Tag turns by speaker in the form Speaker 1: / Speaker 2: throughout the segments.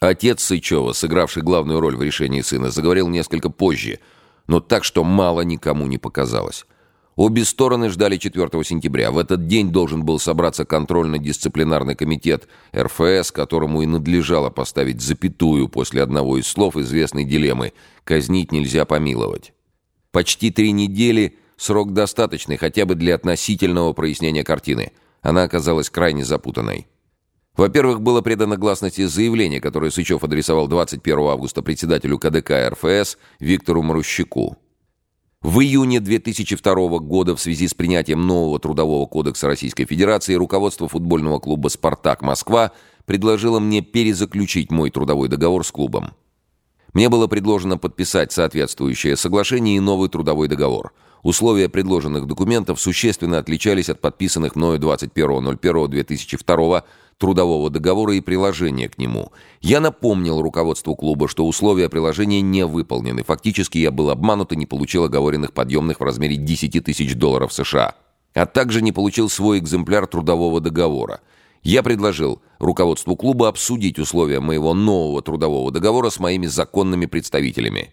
Speaker 1: Отец Сычева, сыгравший главную роль в решении сына, заговорил несколько позже, но так, что мало никому не показалось. Обе стороны ждали 4 сентября. В этот день должен был собраться контрольно-дисциплинарный комитет РФС, которому и надлежало поставить запятую после одного из слов известной дилеммы «казнить нельзя помиловать». Почти три недели – срок достаточный хотя бы для относительного прояснения картины. Она оказалась крайне запутанной. Во-первых, было предано гласности заявление, которое Сычев адресовал 21 августа председателю КДК РФС Виктору Марущаку. В июне 2002 года в связи с принятием нового Трудового кодекса Российской Федерации руководство футбольного клуба «Спартак Москва» предложило мне перезаключить мой трудовой договор с клубом. Мне было предложено подписать соответствующее соглашение и новый трудовой договор. Условия предложенных документов существенно отличались от подписанных мною 21.01.2002 трудового договора и приложения к нему. Я напомнил руководству клуба, что условия приложения не выполнены. Фактически я был обманут и не получил оговоренных подъемных в размере 10 тысяч долларов США. А также не получил свой экземпляр трудового договора. Я предложил руководству клуба обсудить условия моего нового трудового договора с моими законными представителями.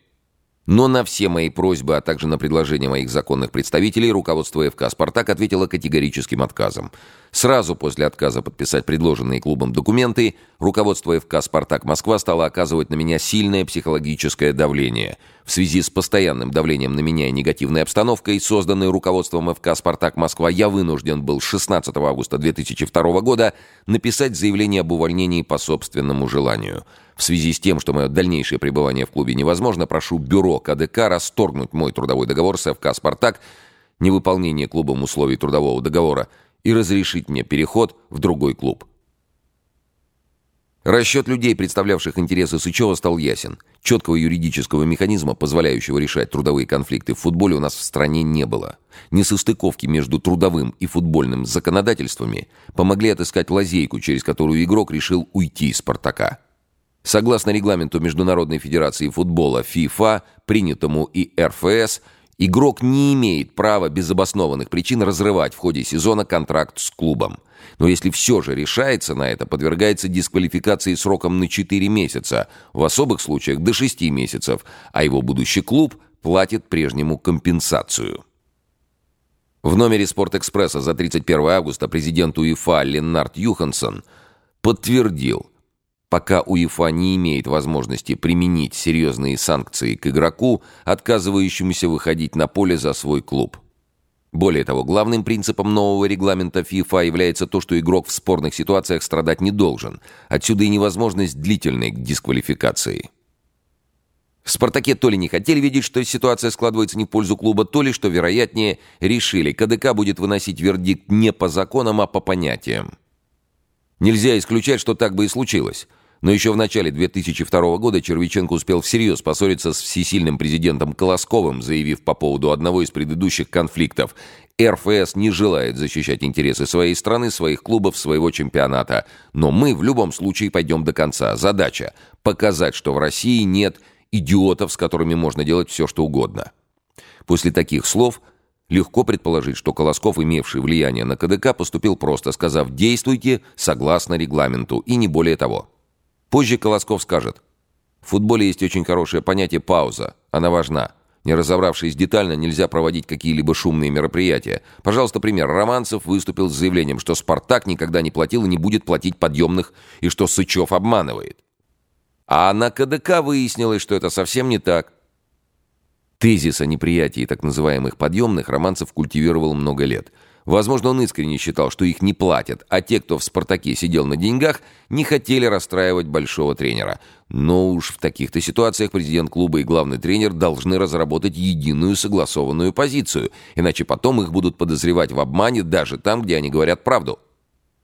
Speaker 1: Но на все мои просьбы, а также на предложения моих законных представителей, руководство ФК «Спартак» ответило категорическим отказом. Сразу после отказа подписать предложенные клубом документы, руководство ФК «Спартак Москва» стало оказывать на меня сильное психологическое давление. В связи с постоянным давлением на меня и негативной обстановкой, созданной руководством ФК «Спартак Москва», я вынужден был 16 августа 2002 года написать заявление об увольнении по собственному желанию – в связи с тем, что мое дальнейшее пребывание в клубе невозможно, прошу бюро КДК расторгнуть мой трудовой договор с ФК «Спартак», невыполнение клубом условий трудового договора и разрешить мне переход в другой клуб. Расчет людей, представлявших интересы Сычева, стал ясен. Четкого юридического механизма, позволяющего решать трудовые конфликты в футболе, у нас в стране не было. Несостыковки между трудовым и футбольным законодательствами помогли отыскать лазейку, через которую игрок решил уйти из «Спартака». Согласно регламенту Международной Федерации Футбола ФИФА, принятому и РФС, игрок не имеет права без обоснованных причин разрывать в ходе сезона контракт с клубом. Но если все же решается на это, подвергается дисквалификации сроком на 4 месяца, в особых случаях до 6 месяцев, а его будущий клуб платит прежнему компенсацию. В номере «Спортэкспресса» за 31 августа президент УЕФА Леннард Юхансон подтвердил – пока УЕФА не имеет возможности применить серьезные санкции к игроку, отказывающемуся выходить на поле за свой клуб. Более того, главным принципом нового регламента ФИФА является то, что игрок в спорных ситуациях страдать не должен. Отсюда и невозможность длительной дисквалификации. В «Спартаке» то ли не хотели видеть, что ситуация складывается не в пользу клуба, то ли, что, вероятнее, решили, КДК будет выносить вердикт не по законам, а по понятиям. Нельзя исключать, что так бы и случилось. Но еще в начале 2002 года Червиченко успел всерьез поссориться с всесильным президентом Колосковым, заявив по поводу одного из предыдущих конфликтов «РФС не желает защищать интересы своей страны, своих клубов, своего чемпионата. Но мы в любом случае пойдем до конца. Задача – показать, что в России нет идиотов, с которыми можно делать все, что угодно». После таких слов легко предположить, что Колосков, имевший влияние на КДК, поступил просто, сказав «действуйте согласно регламенту» и не более того. Позже Колосков скажет. В футболе есть очень хорошее понятие «пауза». Она важна. Не разобравшись детально, нельзя проводить какие-либо шумные мероприятия. Пожалуйста, пример. Романцев выступил с заявлением, что «Спартак» никогда не платил и не будет платить подъемных, и что Сычев обманывает. А на КДК выяснилось, что это совсем не так. Тезис о неприятии так называемых подъемных Романцев культивировал много лет – Возможно, он искренне считал, что их не платят, а те, кто в «Спартаке» сидел на деньгах, не хотели расстраивать большого тренера. Но уж в таких-то ситуациях президент клуба и главный тренер должны разработать единую согласованную позицию, иначе потом их будут подозревать в обмане даже там, где они говорят правду.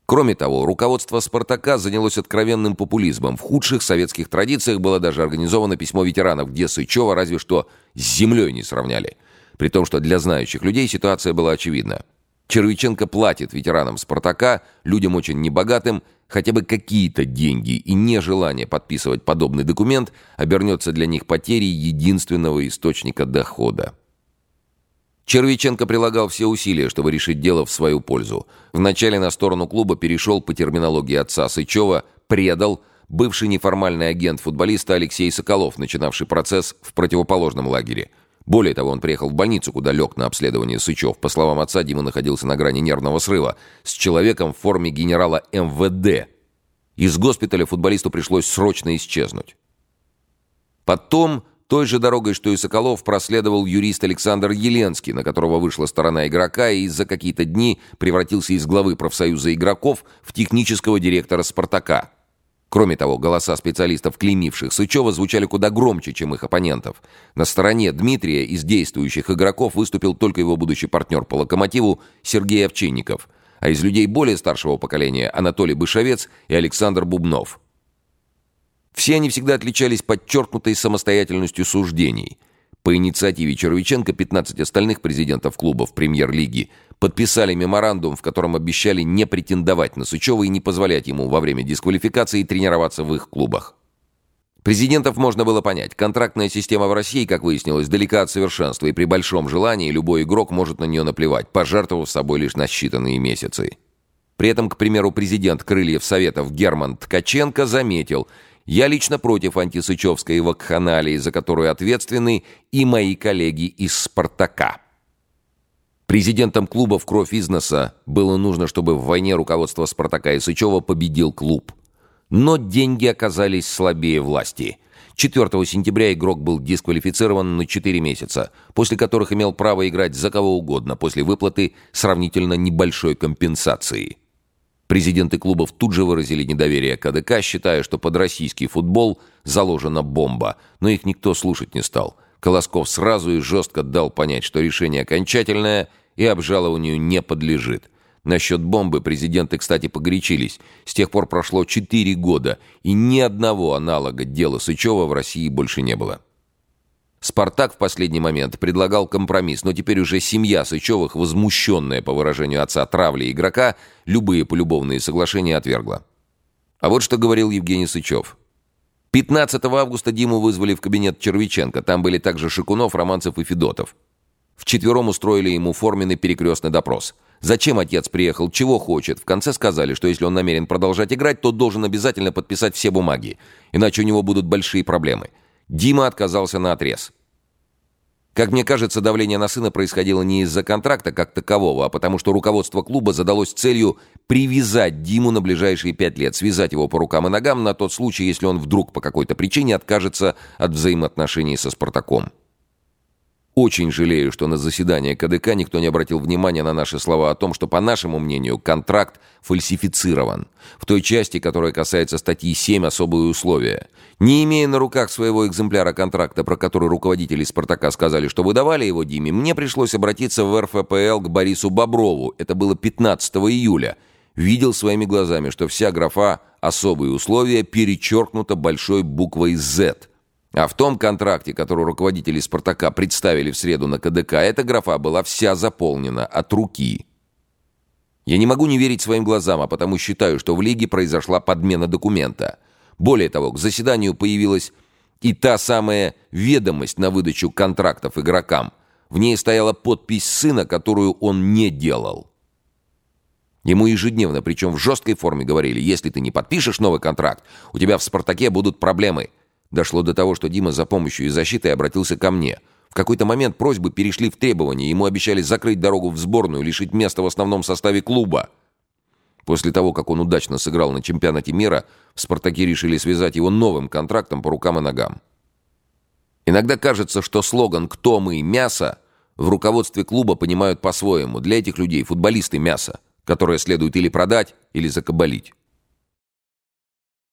Speaker 1: Кроме того, руководство «Спартака» занялось откровенным популизмом. В худших советских традициях было даже организовано письмо ветеранов, где Сычева разве что с землей не сравняли. При том, что для знающих людей ситуация была очевидна. Червиченко платит ветеранам «Спартака», людям очень небогатым, хотя бы какие-то деньги, и нежелание подписывать подобный документ обернется для них потерей единственного источника дохода. Червиченко прилагал все усилия, чтобы решить дело в свою пользу. Вначале на сторону клуба перешел по терминологии отца Сычева, предал, бывший неформальный агент футболиста Алексей Соколов, начинавший процесс в противоположном лагере. Более того, он приехал в больницу, куда лег на обследование Сычев. По словам отца, Дима находился на грани нервного срыва с человеком в форме генерала МВД. Из госпиталя футболисту пришлось срочно исчезнуть. Потом той же дорогой, что и Соколов, проследовал юрист Александр Еленский, на которого вышла сторона игрока и за какие-то дни превратился из главы профсоюза игроков в технического директора «Спартака». Кроме того, голоса специалистов, клеймивших Сычева, звучали куда громче, чем их оппонентов. На стороне Дмитрия из действующих игроков выступил только его будущий партнер по «Локомотиву» Сергей Овчинников, а из людей более старшего поколения Анатолий Бышевец и Александр Бубнов. Все они всегда отличались подчеркнутой самостоятельностью суждений – по инициативе Червиченко 15 остальных президентов клубов премьер-лиги подписали меморандум, в котором обещали не претендовать на Сычева и не позволять ему во время дисквалификации тренироваться в их клубах. Президентов можно было понять. Контрактная система в России, как выяснилось, далека от совершенства, и при большом желании любой игрок может на нее наплевать, пожертвовав собой лишь на считанные месяцы. При этом, к примеру, президент Крыльев Советов Герман Ткаченко заметил – я лично против антисычевской вакханалии, за которую ответственны и мои коллеги из «Спартака». Президентом клуба в кровь износа было нужно, чтобы в войне руководство «Спартака» и Сычева победил клуб. Но деньги оказались слабее власти. 4 сентября игрок был дисквалифицирован на 4 месяца, после которых имел право играть за кого угодно после выплаты сравнительно небольшой компенсации. Президенты клубов тут же выразили недоверие КДК, считая, что под российский футбол заложена бомба, но их никто слушать не стал. Колосков сразу и жестко дал понять, что решение окончательное и обжалованию не подлежит. Насчет бомбы президенты, кстати, погорячились. С тех пор прошло четыре года, и ни одного аналога дела Сычева в России больше не было. «Спартак» в последний момент предлагал компромисс, но теперь уже семья Сычевых, возмущенная, по выражению отца, травли игрока, любые полюбовные соглашения отвергла. А вот что говорил Евгений Сычев. 15 августа Диму вызвали в кабинет Червиченко. Там были также Шикунов, Романцев и Федотов. Вчетвером устроили ему форменный перекрестный допрос. Зачем отец приехал, чего хочет. В конце сказали, что если он намерен продолжать играть, то должен обязательно подписать все бумаги. Иначе у него будут большие проблемы. Дима отказался на отрез. Как мне кажется, давление на сына происходило не из-за контракта как такового, а потому что руководство клуба задалось целью привязать Диму на ближайшие пять лет, связать его по рукам и ногам на тот случай, если он вдруг по какой-то причине откажется от взаимоотношений со «Спартаком». Очень жалею, что на заседании КДК никто не обратил внимания на наши слова о том, что, по нашему мнению, контракт фальсифицирован. В той части, которая касается статьи 7 «Особые условия». Не имея на руках своего экземпляра контракта, про который руководители «Спартака» сказали, что выдавали его Диме, мне пришлось обратиться в РФПЛ к Борису Боброву. Это было 15 июля. Видел своими глазами, что вся графа «Особые условия» перечеркнута большой буквой «З». А в том контракте, который руководители «Спартака» представили в среду на КДК, эта графа была вся заполнена от руки. Я не могу не верить своим глазам, а потому считаю, что в Лиге произошла подмена документа. Более того, к заседанию появилась и та самая ведомость на выдачу контрактов игрокам. В ней стояла подпись сына, которую он не делал. Ему ежедневно, причем в жесткой форме, говорили, если ты не подпишешь новый контракт, у тебя в «Спартаке» будут проблемы – Дошло до того, что Дима за помощью и защитой обратился ко мне. В какой-то момент просьбы перешли в требования, ему обещали закрыть дорогу в сборную, лишить места в основном составе клуба. После того, как он удачно сыграл на чемпионате мира, в «Спартаке» решили связать его новым контрактом по рукам и ногам. Иногда кажется, что слоган «Кто мы? Мясо» в руководстве клуба понимают по-своему. Для этих людей футболисты – мясо, которое следует или продать, или закабалить.